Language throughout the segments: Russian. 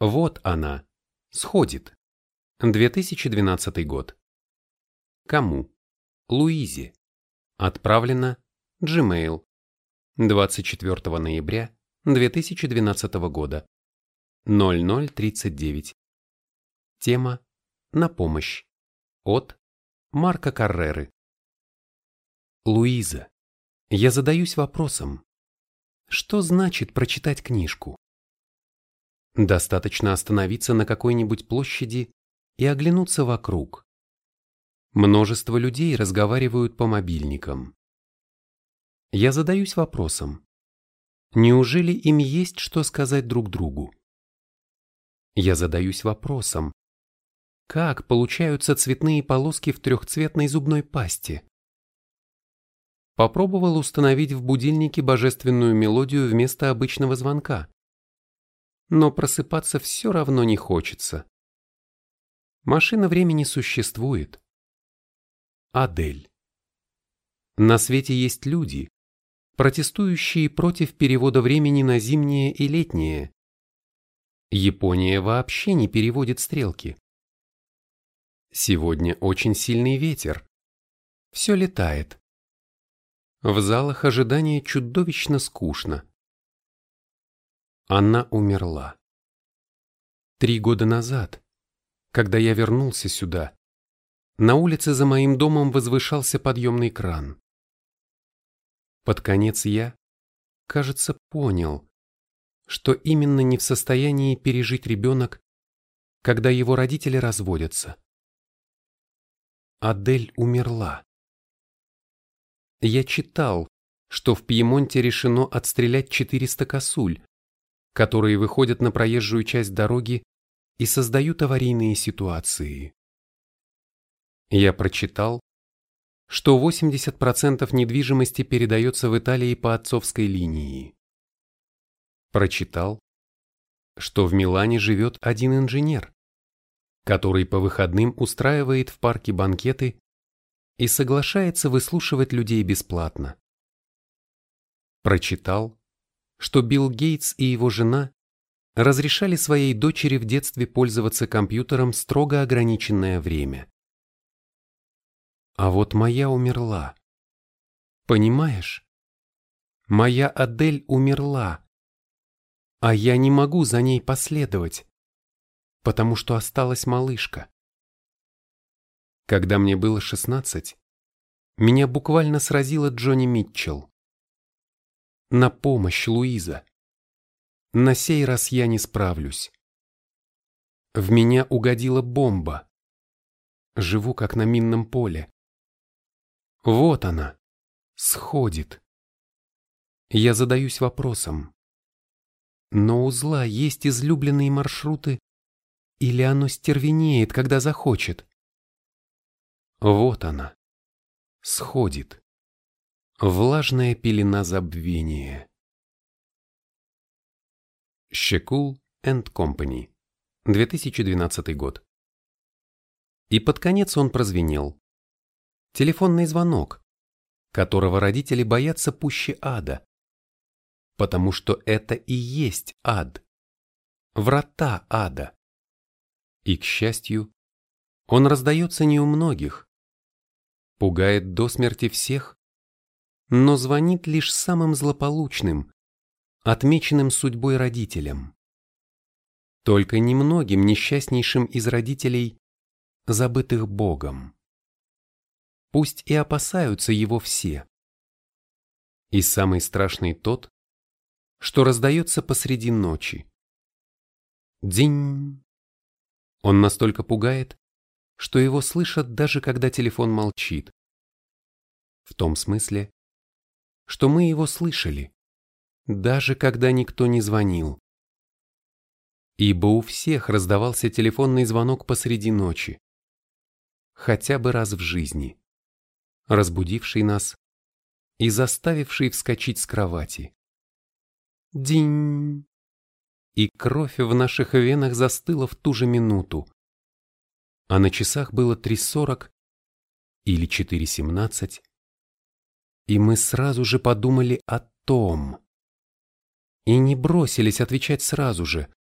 Вот она. Сходит. 2012 год. Кому? Луизе. Отправлено Gmail. 24 ноября 2012 года. 0039. Тема «На помощь». От Марка Карреры. Луиза, я задаюсь вопросом, что значит прочитать книжку? Достаточно остановиться на какой-нибудь площади и оглянуться вокруг. Множество людей разговаривают по мобильникам. Я задаюсь вопросом, неужели им есть что сказать друг другу? Я задаюсь вопросом, как получаются цветные полоски в трехцветной зубной пасте? Попробовал установить в будильнике божественную мелодию вместо обычного звонка. Но просыпаться все равно не хочется. Машина времени существует. Адель. На свете есть люди, протестующие против перевода времени на зимнее и летнее. Япония вообще не переводит стрелки. Сегодня очень сильный ветер. Все летает. В залах ожидания чудовищно скучно. Она умерла. Три года назад, когда я вернулся сюда, на улице за моим домом возвышался подъемный кран. Под конец я, кажется, понял, что именно не в состоянии пережить ребенок, когда его родители разводятся. Адель умерла. Я читал, что в Пьемонте решено отстрелять 400 косуль, которые выходят на проезжую часть дороги и создают аварийные ситуации. Я прочитал, что 80% недвижимости передается в Италии по отцовской линии. Прочитал, что в Милане живет один инженер, который по выходным устраивает в парке банкеты и соглашается выслушивать людей бесплатно. Прочитал, что Билл Гейтс и его жена разрешали своей дочери в детстве пользоваться компьютером строго ограниченное время. А вот моя умерла. Понимаешь? Моя Адель умерла. А я не могу за ней последовать потому что осталась малышка. Когда мне было 16, меня буквально сразила Джонни Митчелл. На помощь, Луиза. На сей раз я не справлюсь. В меня угодила бомба. Живу как на минном поле. Вот она, сходит. Я задаюсь вопросом. Но у зла есть излюбленные маршруты или оно стервенеет, когда захочет? Вот она. Сходит. Влажная пелена забвения. Щекул энд Компани. 2012 год. И под конец он прозвенел. Телефонный звонок, которого родители боятся пуще ада. Потому что это и есть ад. Врата ада. И, к счастью, он раздается не у многих, пугает до смерти всех, но звонит лишь самым злополучным, отмеченным судьбой родителям. Только немногим несчастнейшим из родителей, забытых Богом. Пусть и опасаются его все. И самый страшный тот, что раздается посреди ночи. День, он настолько пугает, что его слышат даже когда телефон молчит. В том смысле, что мы его слышали, даже когда никто не звонил. Ибо у всех раздавался телефонный звонок посреди ночи, хотя бы раз в жизни, разбудивший нас и заставивший вскочить с кровати. Динь! и кровь в наших венах застыла в ту же минуту. А на часах было 3.40 или 4.17, и мы сразу же подумали о том. И не бросились отвечать сразу же,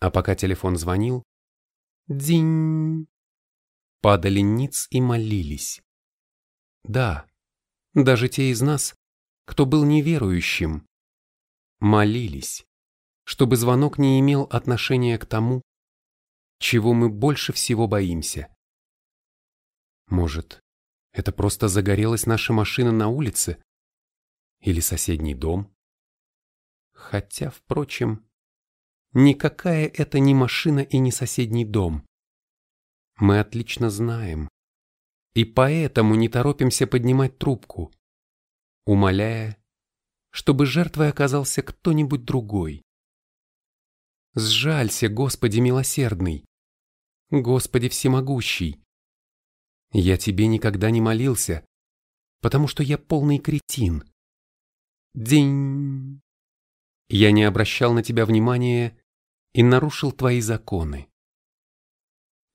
А пока телефон звонил, динь, падали ниц и молились. Да, даже те из нас, кто был неверующим, молились, чтобы звонок не имел отношения к тому, чего мы больше всего боимся. Может, это просто загорелась наша машина на улице? Или соседний дом? Хотя, впрочем, никакая это не машина и не соседний дом. Мы отлично знаем. И поэтому не торопимся поднимать трубку, умоляя, чтобы жертвой оказался кто-нибудь другой. Сжалься, Господи милосердный, Господи всемогущий. Я тебе никогда не молился, потому что я полный кретин. День. Я не обращал на тебя внимания и нарушил твои законы.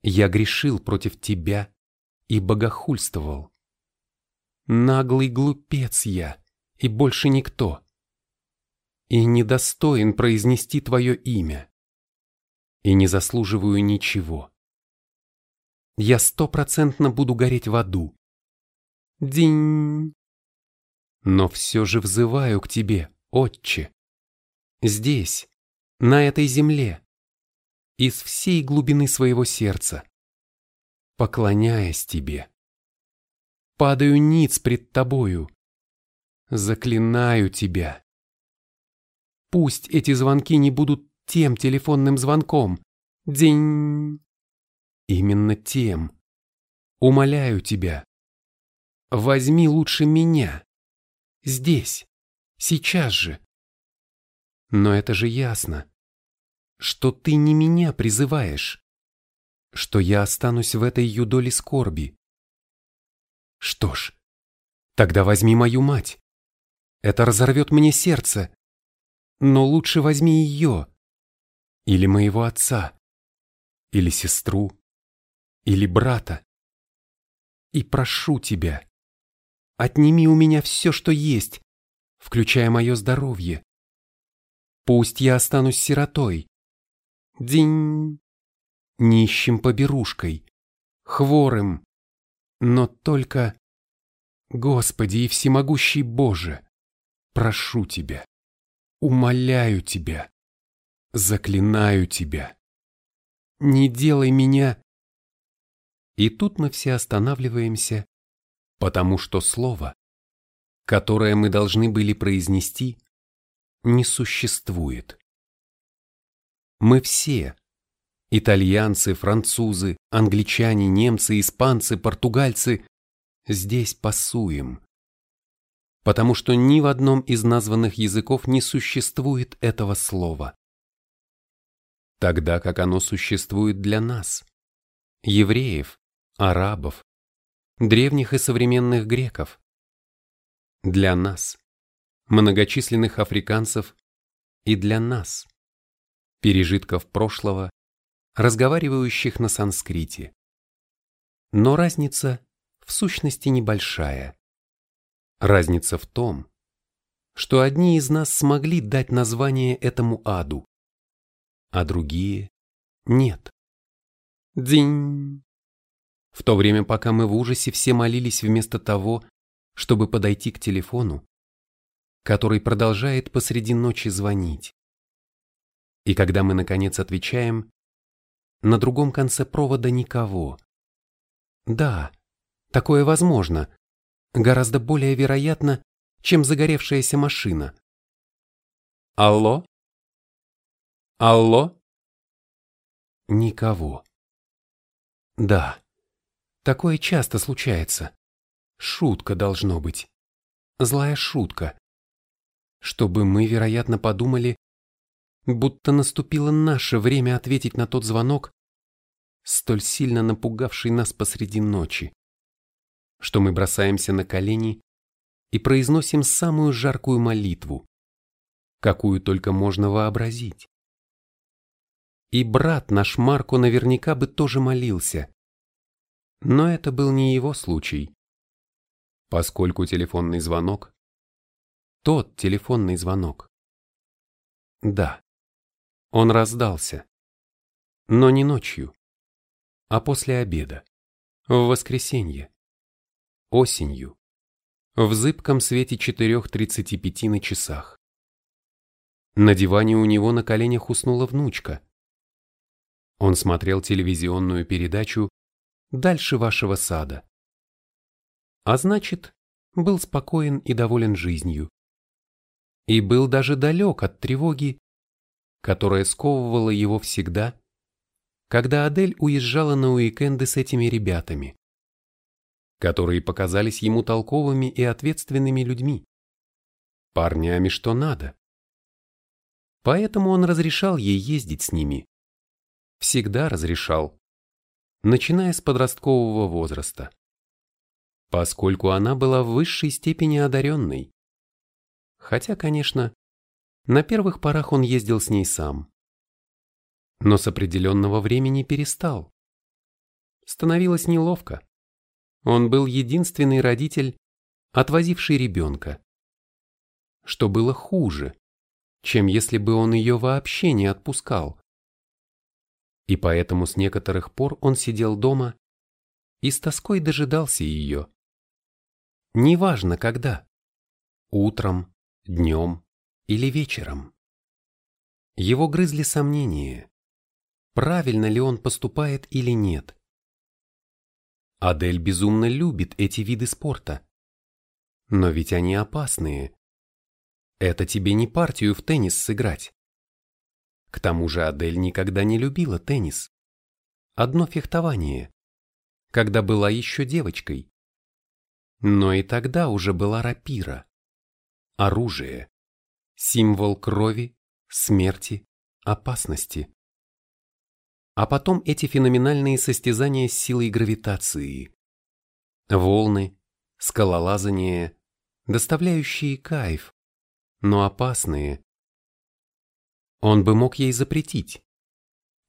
Я грешил против тебя и богохульствовал. Наглый глупец я, и больше никто. И недостоин произнести твое имя. И не заслуживаю ничего. Я стопроцентно буду гореть в аду. Динь. Но все же взываю к тебе, Отче. Здесь, на этой земле, из всей глубины своего сердца, поклоняясь тебе. Падаю ниц пред тобою, заклинаю тебя. Пусть эти звонки не будут тем телефонным звонком. День. Именно тем. Умоляю тебя. Возьми лучше меня. Здесь. Сейчас же. Но это же ясно, что ты не меня призываешь, что я останусь в этой юдоле скорби. Что ж, тогда возьми мою мать. Это разорвет мне сердце. Но лучше возьми ее. Или моего отца. Или сестру. Или брата. И прошу тебя, отними у меня все, что есть, включая мое здоровье. Пусть я останусь сиротой. Динь. Нищим поберушкой. Хворым. Но только... Господи и всемогущий Боже, прошу Тебя, умоляю Тебя, заклинаю Тебя. Не делай меня... И тут мы все останавливаемся, потому что слово, которое мы должны были произнести, не существует. Мы все, итальянцы, французы, англичане, немцы, испанцы, португальцы, здесь пасуем. Потому что ни в одном из названных языков не существует этого слова. Тогда как оно существует для нас, евреев, арабов, древних и современных греков. Для нас, многочисленных африканцев и для нас, пережитков прошлого, разговаривающих на санскрите. Но разница в сущности небольшая. Разница в том, что одни из нас смогли дать название этому аду, а другие – нет. Дзинь. В то время, пока мы в ужасе все молились вместо того, чтобы подойти к телефону, который продолжает посреди ночи звонить. И когда мы наконец отвечаем, на другом конце провода никого. Да, такое возможно, гораздо более вероятно, чем загоревшаяся машина. Алло? Алло? Никого. Да, такое часто случается. Шутка должно быть. Злая шутка. Чтобы мы, вероятно, подумали, будто наступило наше время ответить на тот звонок, столь сильно напугавший нас посреди ночи, что мы бросаемся на колени и произносим самую жаркую молитву, какую только можно вообразить. И брат наш Марко наверняка бы тоже молился, но это был не его случай, поскольку телефонный звонок, тот телефонный звонок, да, он раздался. Но не ночью, а после обеда, в воскресенье, осенью, в зыбком свете 4.35 на часах. На диване у него на коленях уснула внучка. Он смотрел телевизионную передачу «Дальше вашего сада». А значит, был спокоен и доволен жизнью. И был даже далек от тревоги, которая сковывала его всегда, когда Адель уезжала на уикенды с этими ребятами, которые показались ему толковыми и ответственными людьми, парнями что надо. Поэтому он разрешал ей ездить с ними. Всегда разрешал, начиная с подросткового возраста. Поскольку она была в высшей степени одаренной. Хотя, конечно, на первых порах он ездил с ней сам. Но с определенного времени перестал. Становилось неловко. Он был единственный родитель, отвозивший ребенка. Что было хуже, чем если бы он ее вообще не отпускал. И поэтому с некоторых пор он сидел дома и с тоской дожидался ее. Неважно когда. Утром, днем или вечером. Его грызли сомнения, правильно ли он поступает или нет. Адель безумно любит эти виды спорта. Но ведь они опасные. Это тебе не партию в теннис сыграть. К тому же Адель никогда не любила теннис. Одно фехтование, когда была еще девочкой. Но и тогда уже была рапира. Оружие. Символ крови, смерти, опасности. А потом эти феноменальные состязания с силой гравитации. Волны, скалолазание, доставляющие кайф, но опасные. Он бы мог ей запретить.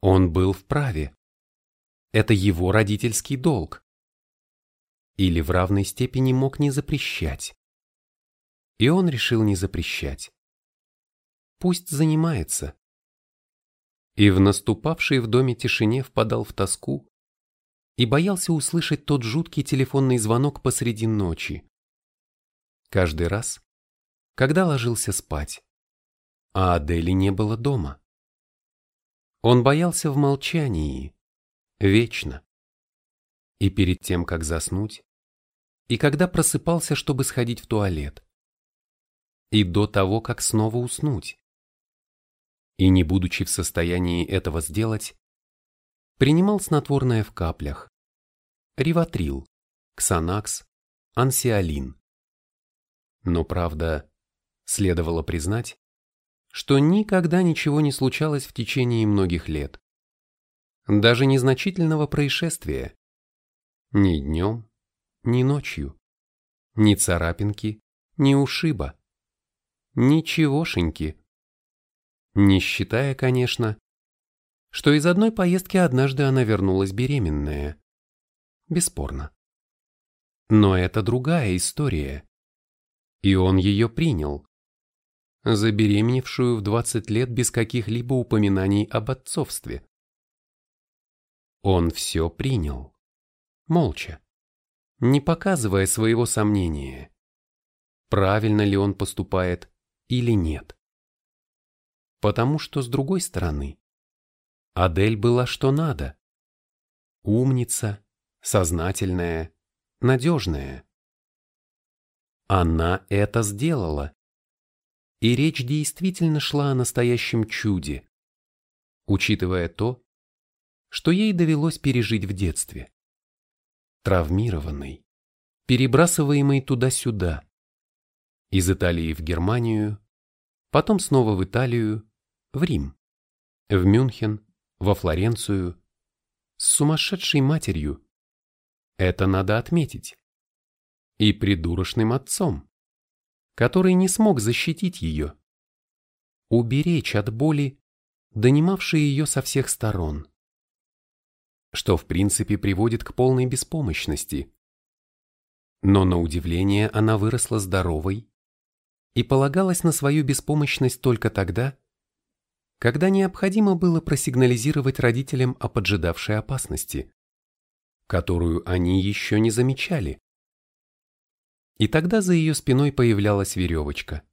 Он был вправе. Это его родительский долг. Или в равной степени мог не запрещать. И он решил не запрещать. Пусть занимается. И в наступавшей в доме тишине впадал в тоску и боялся услышать тот жуткий телефонный звонок посреди ночи. Каждый раз, когда ложился спать, а Адели не было дома. Он боялся в молчании, вечно. И перед тем, как заснуть, и когда просыпался, чтобы сходить в туалет. И до того, как снова уснуть. И не будучи в состоянии этого сделать, принимал снотворное в каплях. Риватрил, Ксанакс, Ансиолин. Но правда, следовало признать, что никогда ничего не случалось в течение многих лет. Даже незначительного происшествия. Ни днем, ни ночью. Ни царапинки, ни ушиба. Ничегошеньки. Не считая, конечно, что из одной поездки однажды она вернулась беременная. Бесспорно. Но это другая история. И он ее принял. Забеременевшую в 20 лет без каких-либо упоминаний об отцовстве. Он все принял. Молча. Не показывая своего сомнения. Правильно ли он поступает или нет. Потому что, с другой стороны, Адель была что надо. Умница, сознательная, надежная. Она это сделала. И речь действительно шла о настоящем чуде, учитывая то, что ей довелось пережить в детстве. Травмированный, перебрасываемый туда-сюда, из Италии в Германию, потом снова в Италию, в Рим, в Мюнхен, во Флоренцию, с сумасшедшей матерью. Это надо отметить. И придурочным отцом, который не смог защитить ее, уберечь от боли, донимавшей ее со всех сторон, что в принципе приводит к полной беспомощности. Но на удивление она выросла здоровой, и полагалась на свою беспомощность только тогда, когда необходимо было просигнализировать родителям о поджидавшей опасности, которую они еще не замечали. И тогда за ее спиной появлялась веревочка.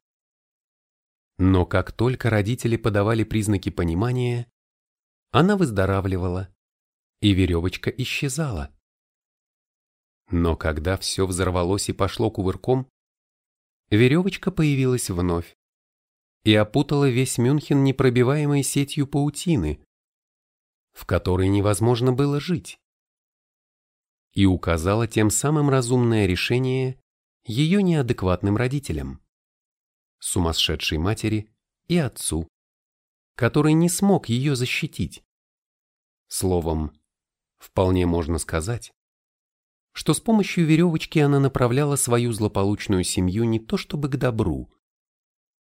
Но как только родители подавали признаки понимания, она выздоравливала, и веревочка исчезала. Но когда все взорвалось и пошло кувырком, веревочка появилась вновь и опутала весь Мюнхен непробиваемой сетью паутины, в которой невозможно было жить, и указала тем самым разумное решение ее неадекватным родителям, сумасшедшей матери и отцу, который не смог ее защитить. Словом, вполне можно сказать, что с помощью веревочки она направляла свою злополучную семью не то чтобы к добру,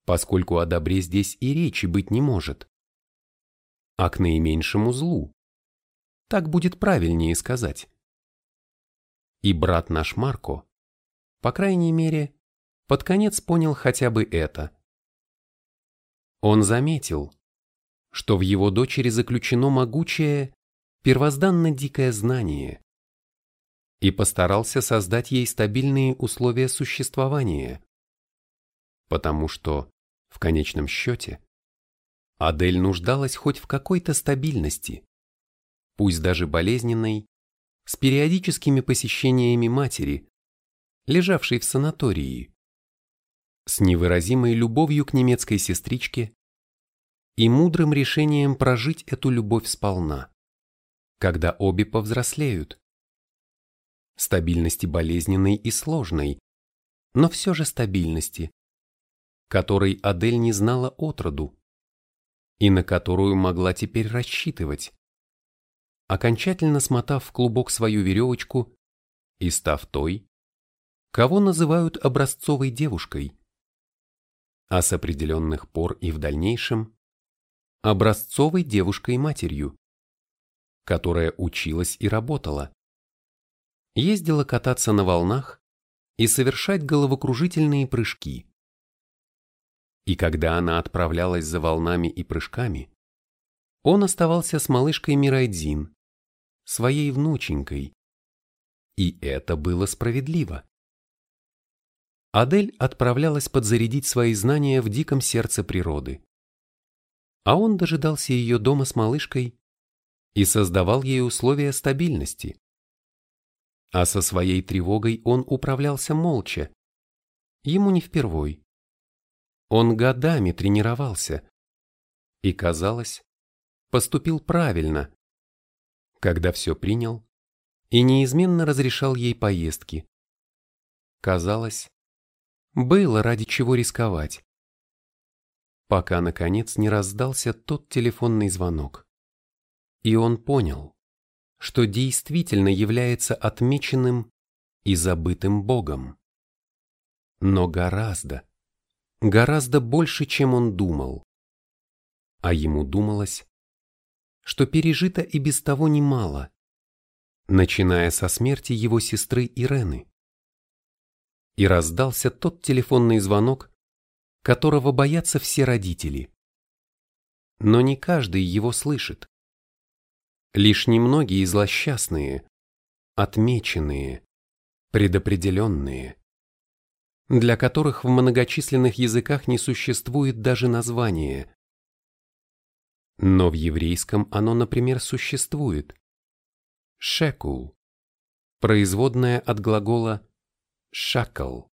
поскольку о добре здесь и речи быть не может, а к наименьшему злу. Так будет правильнее сказать. И брат наш Марко, по крайней мере, под конец понял хотя бы это. Он заметил, что в его дочери заключено могучее, первозданно дикое знание, и постарался создать ей стабильные условия существования. Потому что, в конечном счете, Адель нуждалась хоть в какой-то стабильности, пусть даже болезненной, с периодическими посещениями матери, лежавшей в санатории, с невыразимой любовью к немецкой сестричке и мудрым решением прожить эту любовь сполна, когда обе повзрослеют. Стабильности болезненной и сложной, но все же стабильности, которой Адель не знала отроду и на которую могла теперь рассчитывать, окончательно смотав в клубок свою веревочку и став той, кого называют образцовой девушкой, а с определенных пор и в дальнейшем образцовой девушкой-матерью, которая училась и работала, ездила кататься на волнах и совершать головокружительные прыжки. И когда она отправлялась за волнами и прыжками, он оставался с малышкой Мирайдзин, своей внученькой. И это было справедливо. Адель отправлялась подзарядить свои знания в диком сердце природы. А он дожидался ее дома с малышкой и создавал ей условия стабильности. А со своей тревогой он управлялся молча. Ему не впервой. Он годами тренировался. И, казалось, поступил правильно, когда все принял и неизменно разрешал ей поездки. Казалось, было ради чего рисковать. Пока, наконец, не раздался тот телефонный звонок. И он понял, что действительно является отмеченным и забытым Богом. Но гораздо, гораздо больше, чем он думал. А ему думалось, что пережито и без того немало, начиная со смерти его сестры Ирены. И раздался тот телефонный звонок, которого боятся все родители. Но не каждый его слышит. Лишь немногие злосчастные, отмеченные, предопределенные, для которых в многочисленных языках не существует даже названия. Но в еврейском оно, например, существует. Шекул, производное от глагола шакал,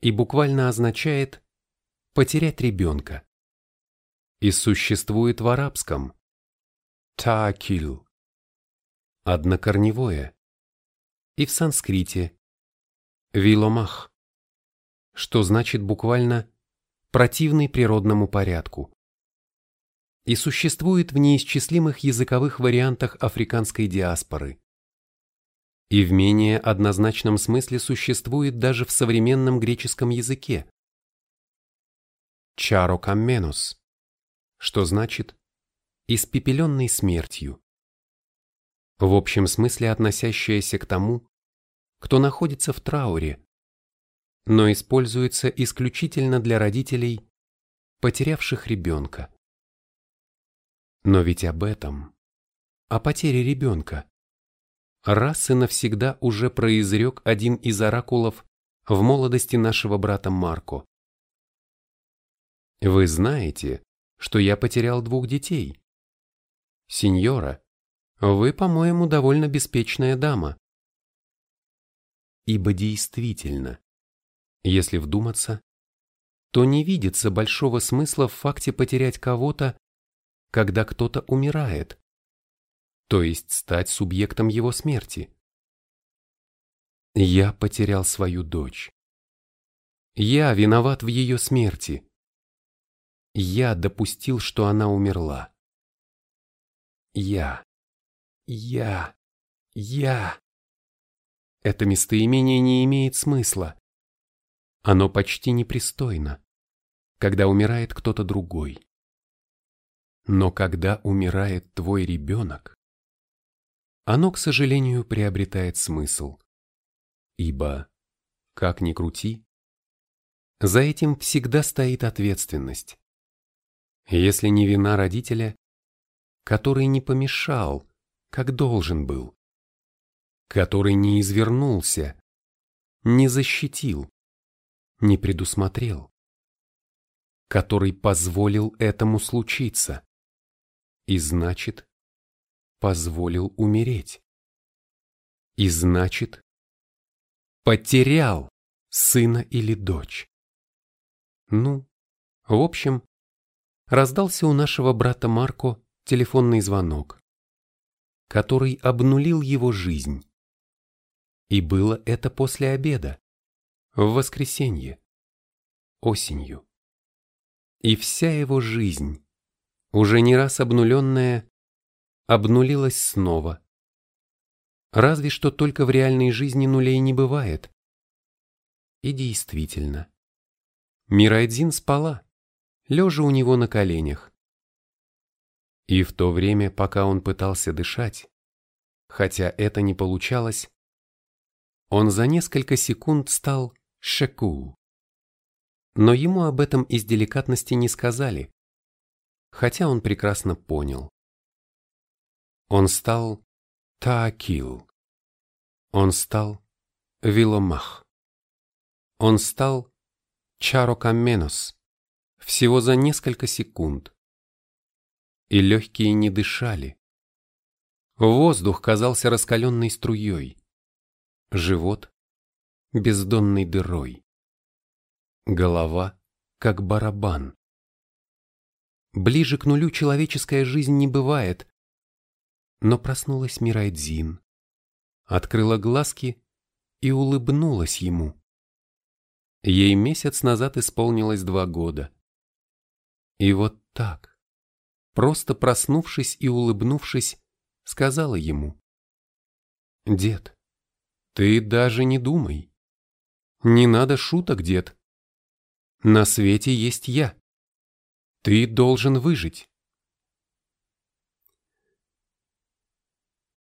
и буквально означает «потерять ребенка». И существует в арабском таакил, однокорневое, и в санскрите виломах, что значит буквально противный природному порядку. И существует в неисчислимых языковых вариантах африканской диаспоры. И в менее однозначном смысле существует даже в современном греческом языке. Чарокамменос, что значит испепеленный смертью. В общем смысле относящаяся к тому, кто находится в трауре, но используется исключительно для родителей, потерявших ребенка. Но ведь об этом, о потере ребенка, раз и навсегда уже произрек один из оракулов в молодости нашего брата Марко. Вы знаете, что я потерял двух детей. Сеньора, вы, по-моему, довольно беспечная дама. Ибо действительно, если вдуматься, то не видится большого смысла в факте потерять кого-то, когда кто-то умирает, то есть стать субъектом его смерти. Я потерял свою дочь. Я виноват в ее смерти. Я допустил, что она умерла. Я. Я. Я. Это местоимение не имеет смысла. Оно почти непристойно, когда умирает кто-то другой. Но когда умирает твой ребенок, оно, к сожалению, приобретает смысл. Ибо, как ни крути, за этим всегда стоит ответственность. Если не вина родителя, который не помешал, как должен был, который не извернулся, не защитил, не предусмотрел, который позволил этому случиться, и значит, позволил умереть, и значит, потерял сына или дочь. Ну, в общем, раздался у нашего брата Марко телефонный звонок, который обнулил его жизнь. И было это после обеда, в воскресенье, осенью. И вся его жизнь, уже не раз обнуленная, обнулилась снова. Разве что только в реальной жизни нулей не бывает. И действительно, Мирайдзин спала, лежа у него на коленях. И в то время, пока он пытался дышать, хотя это не получалось, он за несколько секунд стал Шеку. Но ему об этом из деликатности не сказали, хотя он прекрасно понял. Он стал Таакил. Он стал Виломах. Он стал Чарокаменос всего за несколько секунд. И легкие не дышали. Воздух казался раскаленной струей. Живот бездонной дырой. Голова, как барабан. Ближе к нулю человеческая жизнь не бывает. Но проснулась Мирайдзин, открыла глазки и улыбнулась ему. Ей месяц назад исполнилось два года. И вот так, просто проснувшись и улыбнувшись, сказала ему. «Дед, ты даже не думай. Не надо шуток, дед. На свете есть я. Ты должен выжить.